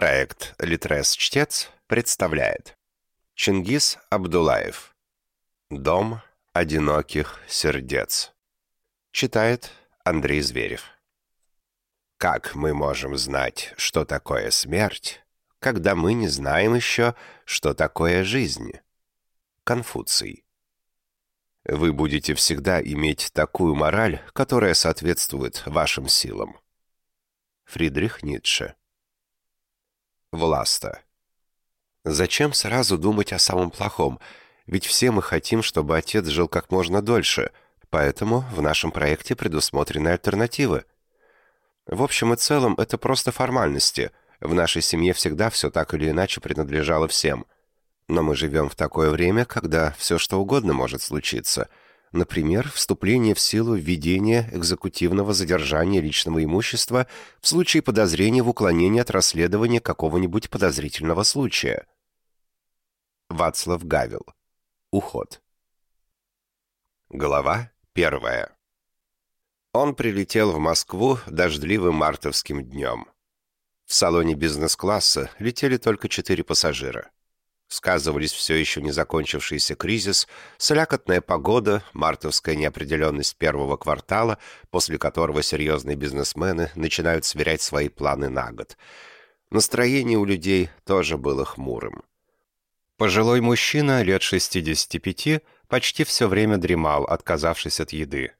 Проект «Литрес-чтец» представляет. Чингис Абдулаев. «Дом одиноких сердец» Читает Андрей Зверев. Как мы можем знать, что такое смерть, когда мы не знаем еще, что такое жизнь? Конфуций. Вы будете всегда иметь такую мораль, которая соответствует вашим силам. Фридрих Ницше Власта. Зачем сразу думать о самом плохом? Ведь все мы хотим, чтобы отец жил как можно дольше, поэтому в нашем проекте предусмотрены альтернативы. В общем и целом, это просто формальности. В нашей семье всегда все так или иначе принадлежало всем. Но мы живем в такое время, когда все что угодно может случиться – Например, вступление в силу введения экзекутивного задержания личного имущества в случае подозрения в уклонении от расследования какого-нибудь подозрительного случая. Вацлав Гавел. Уход. Глава первая. Он прилетел в Москву дождливым мартовским днем. В салоне бизнес-класса летели только четыре пассажира сказывались все еще не закончившийся кризис, слякотная погода, мартовская неопределенность первого квартала, после которого серьезные бизнесмены начинают сверять свои планы на год. Настроение у людей тоже было хмурым. Пожилой мужчина лет 65 почти все время дремал, отказавшись от еды.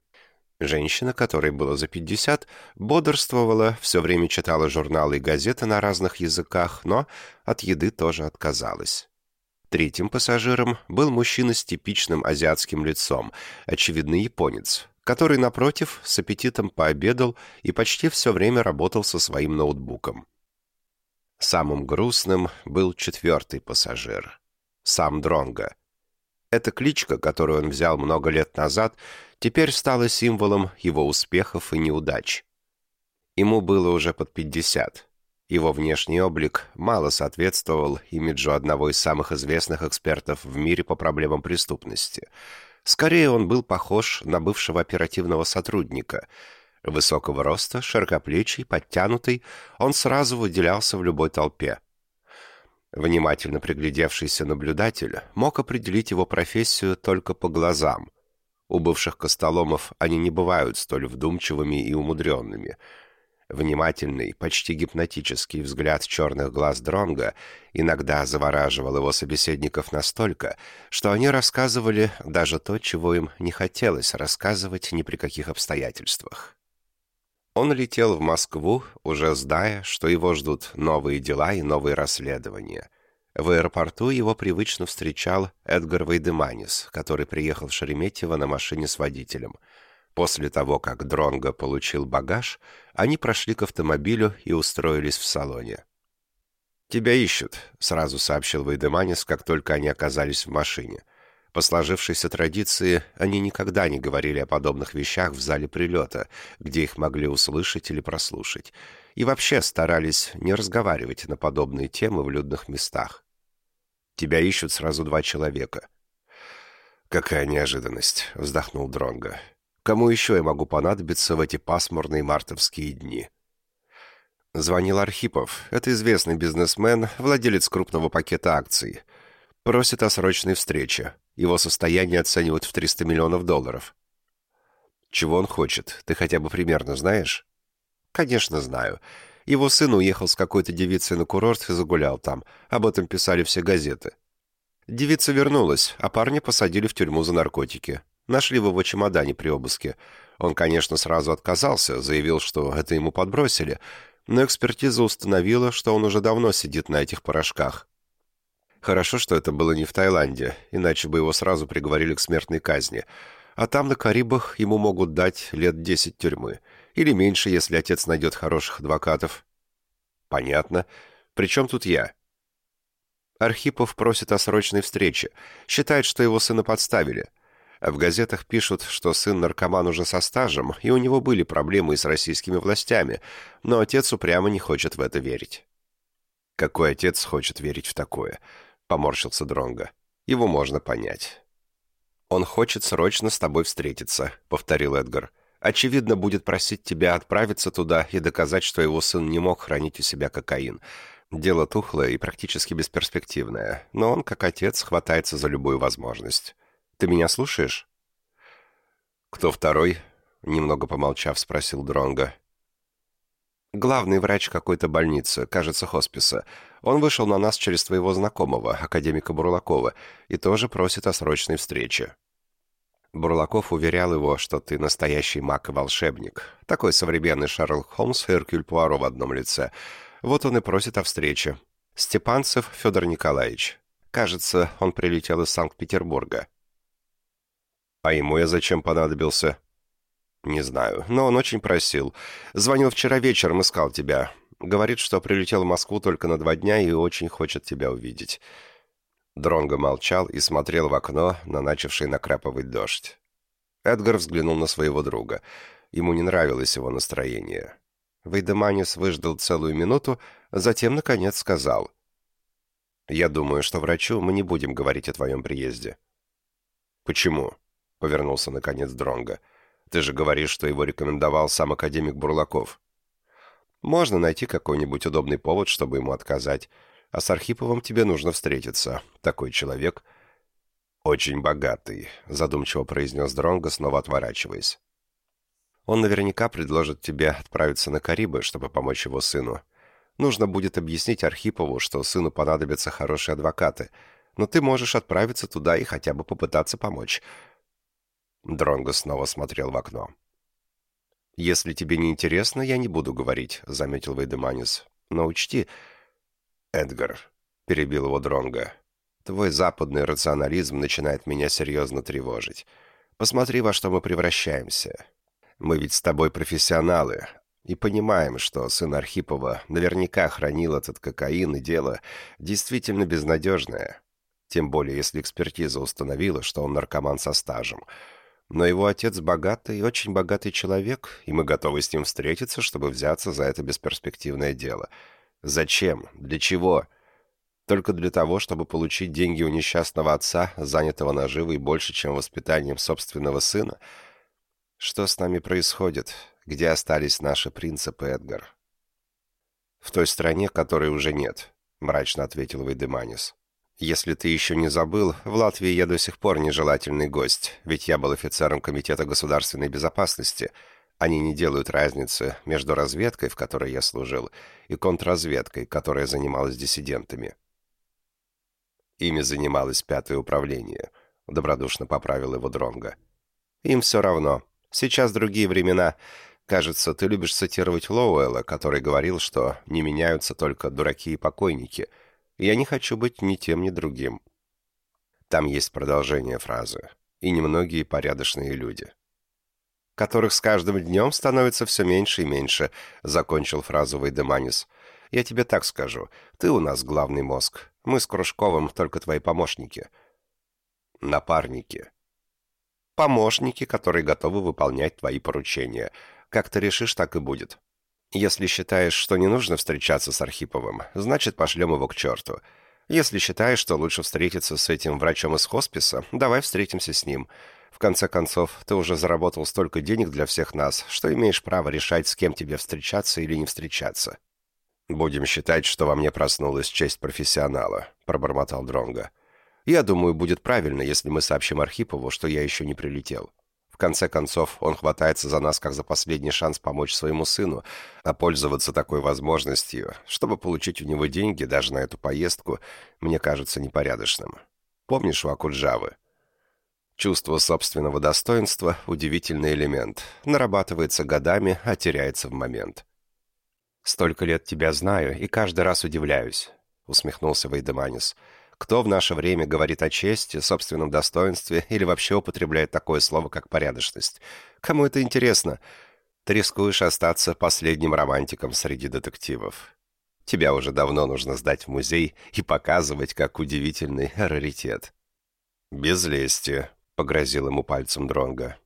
Женщина, которой было за 50, бодрствовала, все время читала журналы и газеты на разных языках, но от еды тоже отказалась. Третьим пассажиром был мужчина с типичным азиатским лицом, очевидный японец, который, напротив, с аппетитом пообедал и почти все время работал со своим ноутбуком. Самым грустным был четвертый пассажир, сам Дронга. Эта кличка, которую он взял много лет назад, теперь стала символом его успехов и неудач. Ему было уже под пятьдесят. Его внешний облик мало соответствовал имиджу одного из самых известных экспертов в мире по проблемам преступности. Скорее, он был похож на бывшего оперативного сотрудника. Высокого роста, широкоплечий, подтянутый, он сразу выделялся в любой толпе. Внимательно приглядевшийся наблюдатель мог определить его профессию только по глазам. У бывших костоломов они не бывают столь вдумчивыми и умудренными – Внимательный, почти гипнотический взгляд черных глаз Дронга иногда завораживал его собеседников настолько, что они рассказывали даже то, чего им не хотелось рассказывать ни при каких обстоятельствах. Он летел в Москву, уже зная, что его ждут новые дела и новые расследования. В аэропорту его привычно встречал Эдгар Вейдеманис, который приехал в Шереметьево на машине с водителем – После того, как Дронго получил багаж, они прошли к автомобилю и устроились в салоне. «Тебя ищут», — сразу сообщил Вейдеманис, как только они оказались в машине. По сложившейся традиции, они никогда не говорили о подобных вещах в зале прилета, где их могли услышать или прослушать, и вообще старались не разговаривать на подобные темы в людных местах. «Тебя ищут сразу два человека». «Какая неожиданность», — вздохнул Дронго. Кому еще я могу понадобиться в эти пасмурные мартовские дни? Звонил Архипов. Это известный бизнесмен, владелец крупного пакета акций. Просит о срочной встрече. Его состояние оценивают в 300 миллионов долларов. Чего он хочет? Ты хотя бы примерно знаешь? Конечно, знаю. Его сын уехал с какой-то девицей на курорт и загулял там. Об этом писали все газеты. Девица вернулась, а парня посадили в тюрьму за наркотики. Нашли в его чемодане при обыске. Он, конечно, сразу отказался, заявил, что это ему подбросили, но экспертиза установила, что он уже давно сидит на этих порошках. Хорошо, что это было не в Таиланде, иначе бы его сразу приговорили к смертной казни. А там, на Карибах, ему могут дать лет десять тюрьмы. Или меньше, если отец найдет хороших адвокатов. Понятно. Причем тут я? Архипов просит о срочной встрече. Считает, что его сына подставили. В газетах пишут, что сын наркоман уже со стажем, и у него были проблемы с российскими властями, но отец упрямо не хочет в это верить. «Какой отец хочет верить в такое?» — поморщился Дронго. «Его можно понять». «Он хочет срочно с тобой встретиться», — повторил Эдгар. «Очевидно, будет просить тебя отправиться туда и доказать, что его сын не мог хранить у себя кокаин. Дело тухлое и практически бесперспективное, но он, как отец, хватается за любую возможность. Ты меня слушаешь?» «Кто второй?» — немного помолчав, спросил Дронга. «Главный врач какой-то больницы, кажется, хосписа. Он вышел на нас через твоего знакомого, академика Бурлакова, и тоже просит о срочной встрече». Бурлаков уверял его, что ты настоящий маг и волшебник. Такой современный Шерлок Холмс и Эркюль Пуаро в одном лице. Вот он и просит о встрече. Степанцев Федор Николаевич. Кажется, он прилетел из Санкт-Петербурга. А ему я зачем понадобился? Не знаю, но он очень просил. Звонил вчера вечером, искал тебя. Говорит, что прилетел в Москву только на два дня и очень хочет тебя увидеть. Дронго молчал и смотрел в окно на начавший накрапывать дождь. Эдгар взглянул на своего друга. Ему не нравилось его настроение. Вейдеманис выждал целую минуту, затем, наконец, сказал. «Я думаю, что врачу мы не будем говорить о твоем приезде». «Почему?» — повернулся, наконец, Дронго. «Ты же говоришь, что его рекомендовал сам академик Бурлаков». «Можно найти какой-нибудь удобный повод, чтобы ему отказать. А с Архиповым тебе нужно встретиться. Такой человек очень богатый», — задумчиво произнес Дронго, снова отворачиваясь. «Он наверняка предложит тебе отправиться на Карибы, чтобы помочь его сыну. Нужно будет объяснить Архипову, что сыну понадобятся хорошие адвокаты, но ты можешь отправиться туда и хотя бы попытаться помочь». Дронго снова смотрел в окно. «Если тебе не интересно, я не буду говорить», — заметил Вейдеманис. «Но учти, «Эдгар», — перебил его Дронга, — «твой западный рационализм начинает меня серьезно тревожить. Посмотри, во что мы превращаемся. Мы ведь с тобой профессионалы, и понимаем, что сын Архипова наверняка хранил этот кокаин, и дело действительно безнадежное. Тем более, если экспертиза установила, что он наркоман со стажем. Но его отец богатый, очень богатый человек, и мы готовы с ним встретиться, чтобы взяться за это бесперспективное дело». Зачем? Для чего? Только для того, чтобы получить деньги у несчастного отца, занятого наживой больше, чем воспитанием собственного сына? Что с нами происходит? Где остались наши принципы, Эдгар? В той стране, которой уже нет, мрачно ответил Вейдеманис. Если ты еще не забыл, в Латвии я до сих пор нежелательный гость, ведь я был офицером Комитета государственной безопасности — они не делают разницы между разведкой, в которой я служил, и контрразведкой, которая занималась диссидентами. Ими занималось пятое управление, добродушно поправил его Дронга. Им все равно. Сейчас другие времена. Кажется, ты любишь цитировать Лоуэлла, который говорил, что не меняются только дураки и покойники. Я не хочу быть ни тем, ни другим. Там есть продолжение фразы. И немногие порядочные люди которых с каждым днем становится все меньше и меньше», — закончил фразу Вейдеманис. «Я тебе так скажу. Ты у нас главный мозг. Мы с Кружковым только твои помощники». «Напарники». «Помощники, которые готовы выполнять твои поручения. Как ты решишь, так и будет. Если считаешь, что не нужно встречаться с Архиповым, значит, пошлем его к черту. Если считаешь, что лучше встретиться с этим врачом из хосписа, давай встретимся с ним». В конце концов, ты уже заработал столько денег для всех нас, что имеешь право решать, с кем тебе встречаться или не встречаться. Будем считать, что во мне проснулась честь профессионала, пробормотал Дронга. Я думаю, будет правильно, если мы сообщим Архипову, что я еще не прилетел. Конце концов, он хватается за нас как за последний шанс помочь своему сыну, а пользоваться такой возможностью, чтобы получить у него деньги даже на эту поездку, мне кажется непорядочным. Помнишь у Акуджавы? Чувство собственного достоинства – удивительный элемент. Нарабатывается годами, а теряется в момент. «Столько лет тебя знаю, и каждый раз удивляюсь», – усмехнулся Вейдеманис. «Кто в наше время говорит о чести, собственном достоинстве или вообще употребляет такое слово, как порядочность? Кому это интересно? Ты рискуешь остаться последним романтиком среди детективов. Тебя уже давно нужно сдать в музей и показывать как удивительный раритет». «Без лести», погрозил ему пальцем Дронга.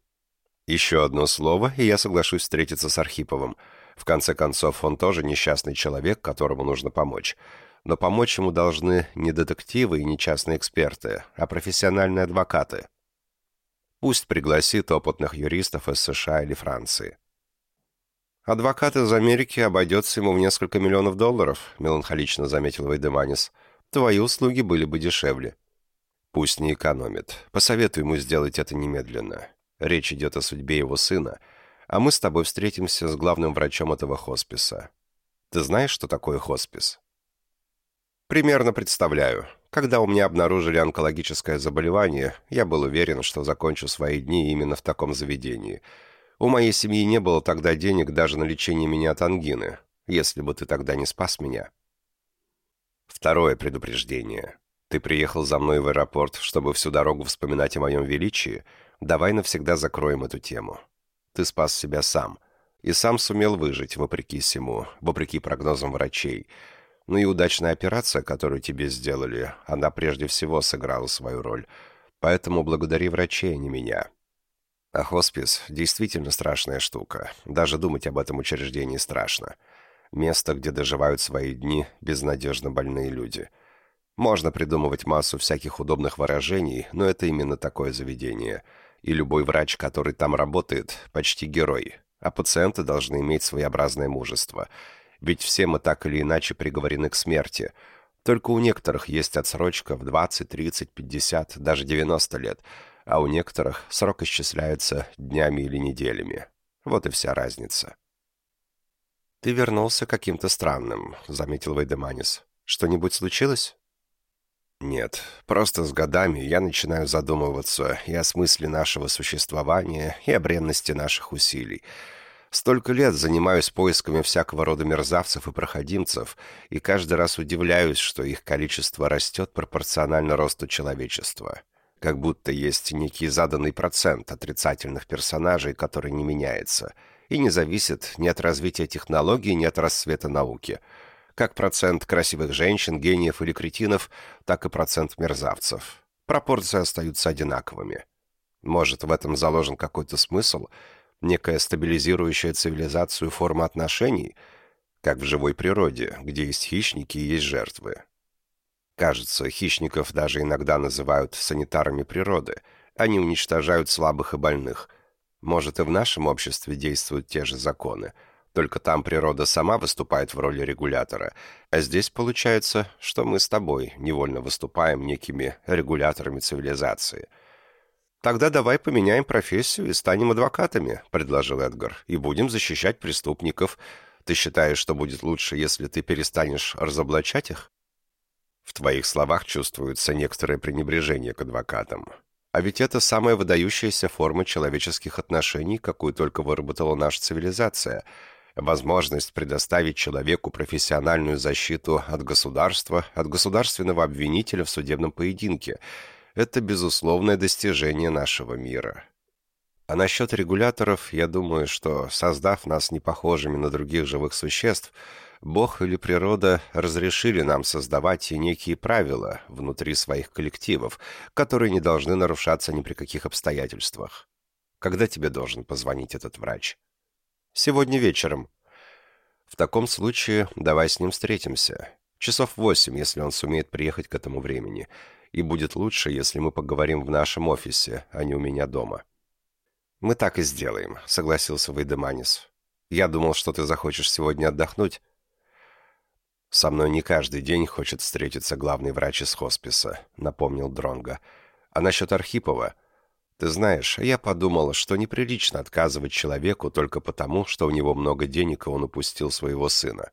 «Еще одно слово, и я соглашусь встретиться с Архиповым. В конце концов, он тоже несчастный человек, которому нужно помочь. Но помочь ему должны не детективы и не частные эксперты, а профессиональные адвокаты. Пусть пригласит опытных юристов из США или Франции». «Адвокат из Америки обойдется ему в несколько миллионов долларов», — меланхолично заметил Вейдеманис. «Твои услуги были бы дешевле». «Пусть не экономит. Посоветуй ему сделать это немедленно. Речь идет о судьбе его сына, а мы с тобой встретимся с главным врачом этого хосписа. Ты знаешь, что такое хоспис?» «Примерно представляю. Когда у меня обнаружили онкологическое заболевание, я был уверен, что закончу свои дни именно в таком заведении — у моей семьи не было тогда денег даже на лечение меня от ангины, если бы ты тогда не спас меня. Второе предупреждение. Ты приехал за мной в аэропорт, чтобы всю дорогу вспоминать о моем величии. Давай навсегда закроем эту тему. Ты спас себя сам. И сам сумел выжить, вопреки всему, вопреки прогнозам врачей. Ну и удачная операция, которую тебе сделали, она прежде всего сыграла свою роль. Поэтому благодари врачей, а не меня. А хоспис действительно страшная штука. Даже думать об этом учреждении страшно. Место, где доживают свои дни безнадежно больные люди. Можно придумывать массу всяких удобных выражений, но это именно такое заведение. И любой врач, который там работает, почти герой. А пациенты должны иметь своеобразное мужество. Ведь все мы так или иначе приговорены к смерти. Только у некоторых есть отсрочка в 20, 30, 50, даже 90 лет – а у некоторых срок исчисляется днями или неделями. Вот и вся разница. «Ты вернулся каким-то странным», — заметил Вейдеманис. «Что-нибудь случилось?» «Нет, просто с годами я начинаю задумываться и о смысле нашего существования, и о бренности наших усилий. Столько лет занимаюсь поисками всякого рода мерзавцев и проходимцев, и каждый раз удивляюсь, что их количество растет пропорционально росту человечества как будто есть некий заданный процент отрицательных персонажей, который не меняется, и не зависит ни от развития технологий, ни от расцвета науки. Как процент красивых женщин, гениев или кретинов, так и процент мерзавцев. Пропорции остаются одинаковыми. Может, в этом заложен какой-то смысл, некая стабилизирующая цивилизацию форма отношений, как в живой природе, где есть хищники и есть жертвы. Кажется, хищников даже иногда называют санитарами природы. Они уничтожают слабых и больных. Может, и в нашем обществе действуют те же законы. Только там природа сама выступает в роли регулятора. А здесь получается, что мы с тобой невольно выступаем некими регуляторами цивилизации. «Тогда давай поменяем профессию и станем адвокатами», — предложил Эдгар, «и будем защищать преступников. Ты считаешь, что будет лучше, если ты перестанешь разоблачать их?» В твоих словах чувствуется некоторое пренебрежение к адвокатам. А ведь это самая выдающаяся форма человеческих отношений, какую только выработала наша цивилизация. Возможность предоставить человеку профессиональную защиту от государства, от государственного обвинителя в судебном поединке – это безусловное достижение нашего мира. А насчет регуляторов, я думаю, что, создав нас непохожими на других живых существ – Бог или природа разрешили нам создавать и некие правила внутри своих коллективов, которые не должны нарушаться ни при каких обстоятельствах. Когда тебе должен позвонить этот врач? Сегодня вечером. В таком случае давай с ним встретимся. Часов восемь, если он сумеет приехать к этому времени. И будет лучше, если мы поговорим в нашем офисе, а не у меня дома. «Мы так и сделаем», — согласился Вейдеманис. «Я думал, что ты захочешь сегодня отдохнуть». «Со мной не каждый день хочет встретиться главный врач из хосписа», — напомнил Дронга. «А насчет Архипова? Ты знаешь, я подумал, что неприлично отказывать человеку только потому, что у него много денег, и он упустил своего сына.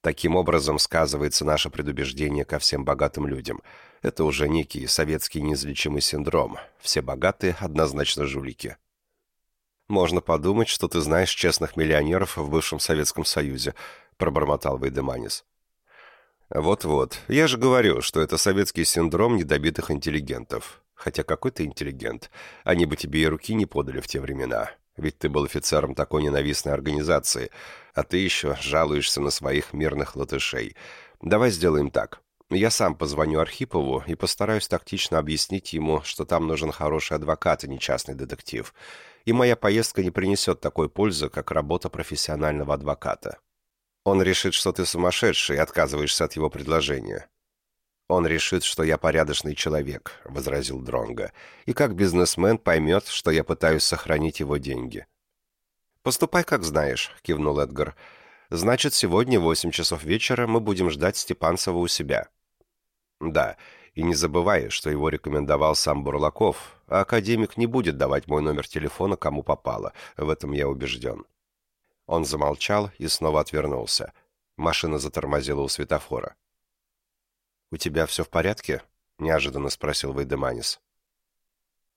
Таким образом сказывается наше предубеждение ко всем богатым людям. Это уже некий советский неизлечимый синдром. Все богатые однозначно жулики». «Можно подумать, что ты знаешь честных миллионеров в бывшем Советском Союзе», — пробормотал Вейдеманис. Вот-вот. Я же говорю, что это советский синдром недобитых интеллигентов. Хотя какой ты интеллигент? Они бы тебе и руки не подали в те времена. Ведь ты был офицером такой ненавистной организации, а ты еще жалуешься на своих мирных латышей. Давай сделаем так. Я сам позвоню Архипову и постараюсь тактично объяснить ему, что там нужен хороший адвокат, а не частный детектив. И моя поездка не принесет такой пользы, как работа профессионального адвоката. Он решит, что ты сумасшедший и отказываешься от его предложения. Он решит, что я порядочный человек, возразил Дронга, и как бизнесмен поймет, что я пытаюсь сохранить его деньги. «Поступай, как знаешь», — кивнул Эдгар. «Значит, сегодня в восемь часов вечера мы будем ждать Степанцева у себя». «Да, и не забывай, что его рекомендовал сам Бурлаков, а академик не будет давать мой номер телефона кому попало, в этом я убежден». Он замолчал и снова отвернулся. Машина затормозила у светофора. «У тебя все в порядке?» — неожиданно спросил Вейдеманис.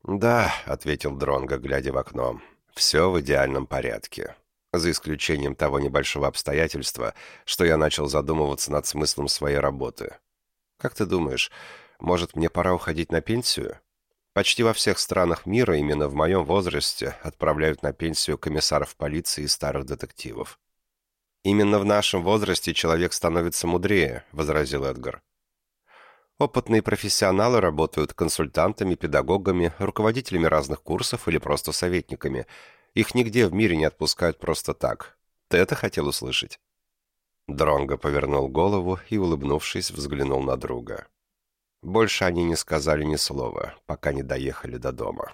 «Да», — ответил Дронго, глядя в окно, — «все в идеальном порядке. За исключением того небольшого обстоятельства, что я начал задумываться над смыслом своей работы. Как ты думаешь, может, мне пора уходить на пенсию?» Почти во всех странах мира именно в моем возрасте отправляют на пенсию комиссаров полиции и старых детективов. «Именно в нашем возрасте человек становится мудрее», — возразил Эдгар. Опытные профессионалы работают консультантами, педагогами, руководителями разных курсов или просто советниками. Их нигде в мире не отпускают просто так. Ты это хотел услышать?» Дронго повернул голову и, улыбнувшись, взглянул на друга. Больше они не сказали ни слова, пока не доехали до дома.